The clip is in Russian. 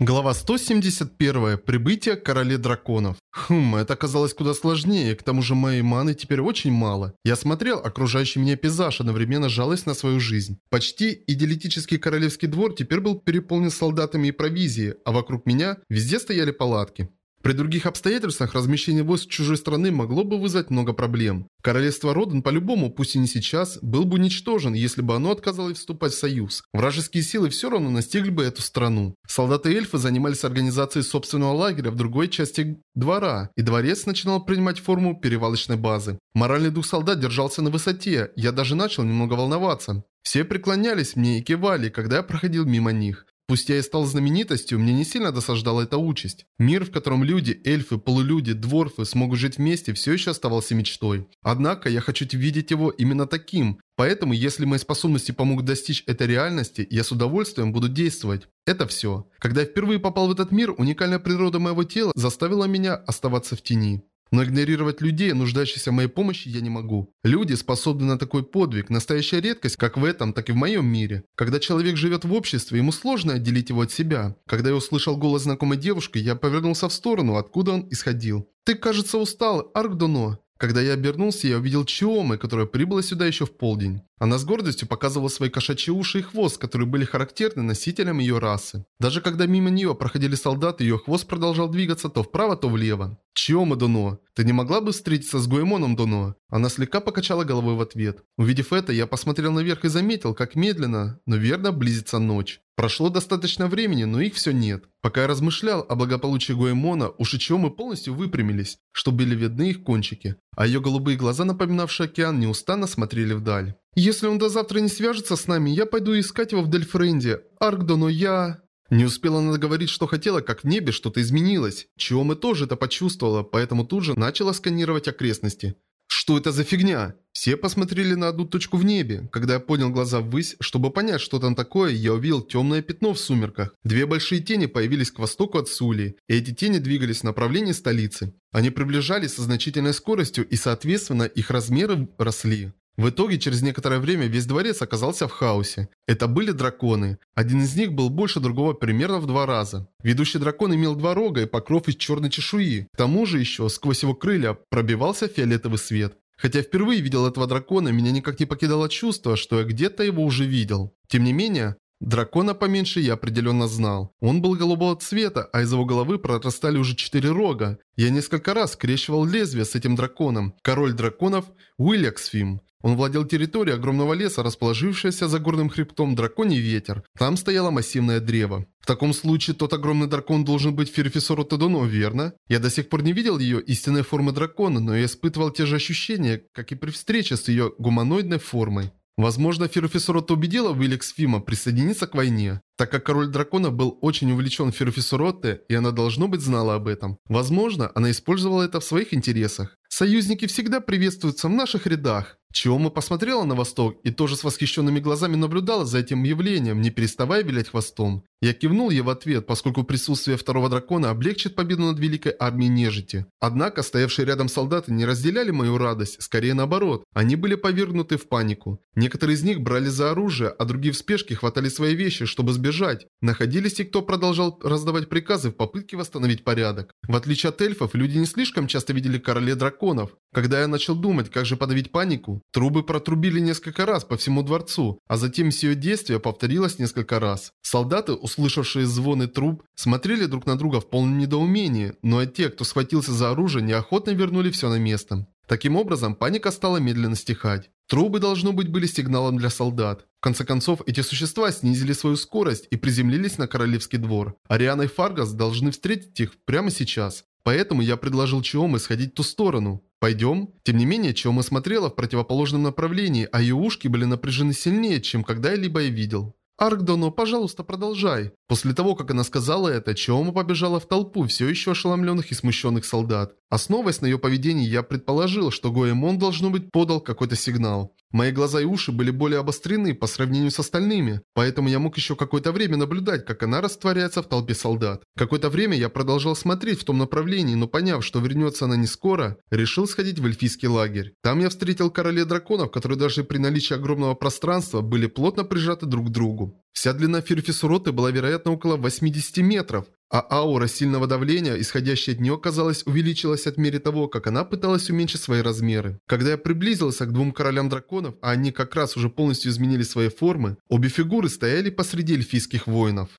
Глава 171. Прибытие короли драконов. Хм, это оказалось куда сложнее, к тому же моей маны теперь очень мало. Я смотрел окружающий меня пейзаж, одновременно жалуясь на свою жизнь. Почти идиллитический королевский двор теперь был переполнен солдатами и провизией, а вокруг меня везде стояли палатки. При других обстоятельствах размещение войск чужой страны могло бы вызвать много проблем. Королевство Роден по-любому, пусть и не сейчас, был бы уничтожен, если бы оно отказалось вступать в союз. Вражеские силы все равно настигли бы эту страну. Солдаты-эльфы занимались организацией собственного лагеря в другой части двора, и дворец начинал принимать форму перевалочной базы. Моральный дух солдат держался на высоте, я даже начал немного волноваться. Все преклонялись мне и кивали, когда я проходил мимо них. Пусть я и стал знаменитостью, мне не сильно досаждала эта участь. Мир, в котором люди, эльфы, полулюди, дворфы смогут жить вместе, все еще оставался мечтой. Однако я хочу видеть его именно таким, поэтому если мои способности помогут достичь этой реальности, я с удовольствием буду действовать. Это все. Когда я впервые попал в этот мир, уникальная природа моего тела заставила меня оставаться в тени. Но игнорировать людей, нуждающихся в моей помощи, я не могу. Люди способны на такой подвиг, настоящая редкость, как в этом, так и в моем мире. Когда человек живет в обществе, ему сложно отделить его от себя. Когда я услышал голос знакомой девушки, я повернулся в сторону, откуда он исходил. «Ты, кажется, устал, Аркдоно». Когда я обернулся, я увидел Чиомы, которая прибыла сюда еще в полдень. Она с гордостью показывала свои кошачьи уши и хвост, которые были характерны носителям ее расы. Даже когда мимо нее проходили солдаты, ее хвост продолжал двигаться то вправо, то влево. «Чиома Доно, ты не могла бы встретиться с Гуэмоном Доно?» Она слегка покачала головой в ответ. Увидев это, я посмотрел наверх и заметил, как медленно, но верно близится ночь. Прошло достаточно времени, но их все нет. Пока я размышлял о благополучии Гуэмона, уши Чиомы полностью выпрямились, чтобы были видны их кончики, а ее голубые глаза, напоминавшие океан, неустанно смотрели вдаль. «Если он до завтра не свяжется с нами, я пойду искать его в Дельфренде. Аркдо, но я...» Не успела она договорить, что хотела, как в небе что-то изменилось. Чиома тоже это почувствовала, поэтому тут же начала сканировать окрестности. Что это за фигня? Все посмотрели на одну точку в небе. Когда я поднял глаза ввысь, чтобы понять, что там такое, я увидел темное пятно в сумерках. Две большие тени появились к востоку от Сули, и эти тени двигались в направлении столицы. Они приближались со значительной скоростью, и соответственно их размеры росли. В итоге, через некоторое время весь дворец оказался в хаосе. Это были драконы. Один из них был больше другого примерно в два раза. Ведущий дракон имел два рога и покров из черной чешуи. К тому же еще, сквозь его крылья, пробивался фиолетовый свет. Хотя впервые видел этого дракона, меня никак не покидало чувство, что я где-то его уже видел. Тем не менее, Дракона поменьше я определенно знал. Он был голубого цвета, а из его головы прорастали уже четыре рога. Я несколько раз скрещивал лезвие с этим драконом. Король драконов Уиллексфим. Он владел территорией огромного леса, расположившейся за горным хребтом Драконий Ветер. Там стояло массивное древо. В таком случае тот огромный дракон должен быть Ферфисору Тедоно, верно? Я до сих пор не видел ее истинной формы дракона, но я испытывал те же ощущения, как и при встрече с ее гуманоидной формой. Возможно, Ферфисорота убедила Вилликс Фима присоединиться к войне, так как король дракона был очень увлечен Ферфисоротте, и она должно быть знала об этом. Возможно, она использовала это в своих интересах. Союзники всегда приветствуются в наших рядах. Чиома посмотрела на восток и тоже с восхищенными глазами наблюдала за этим явлением, не переставая вилять хвостом. Я кивнул ей в ответ, поскольку присутствие второго дракона облегчит победу над великой армией нежити. Однако, стоявшие рядом солдаты не разделяли мою радость, скорее наоборот. Они были повергнуты в панику. Некоторые из них брали за оружие, а другие в спешке хватали свои вещи, чтобы сбежать. Находились и кто продолжал раздавать приказы в попытке восстановить порядок. В отличие от эльфов, люди не слишком часто видели королей драконов. Когда я начал думать, как же подавить панику, трубы протрубили несколько раз по всему дворцу, а затем все действие повторилось несколько раз. Солдаты, услышавшие звоны труб, смотрели друг на друга в полном недоумении, но и те, кто схватился за оружие, неохотно вернули все на место. Таким образом, паника стала медленно стихать. Трубы, должно быть, были сигналом для солдат. В конце концов, эти существа снизили свою скорость и приземлились на королевский двор. Ариана и Фаргас должны встретить их прямо сейчас. Поэтому я предложил Чиоме сходить в ту сторону. «Пойдем?» Тем не менее, Чиома смотрела в противоположном направлении, а ее ушки были напряжены сильнее, чем когда-либо я видел. «Аркдоно, пожалуйста, продолжай». После того, как она сказала это, Чиома побежала в толпу все еще ошеломленных и смущенных солдат. Основываясь на ее поведении, я предположил, что Гоэмон, должно быть, подал какой-то сигнал. Мои глаза и уши были более обострены по сравнению с остальными, поэтому я мог еще какое-то время наблюдать, как она растворяется в толпе солдат. Какое-то время я продолжал смотреть в том направлении, но поняв, что вернется она не скоро, решил сходить в эльфийский лагерь. Там я встретил королей драконов, которые даже при наличии огромного пространства были плотно прижаты друг к другу. Вся длина Фирфисуроты была, вероятно, около 80 метров, а аура сильного давления, исходящая от нее, казалось, увеличилась от мере того, как она пыталась уменьшить свои размеры. Когда я приблизился к двум королям драконов, а они как раз уже полностью изменили свои формы, обе фигуры стояли посреди эльфийских воинов.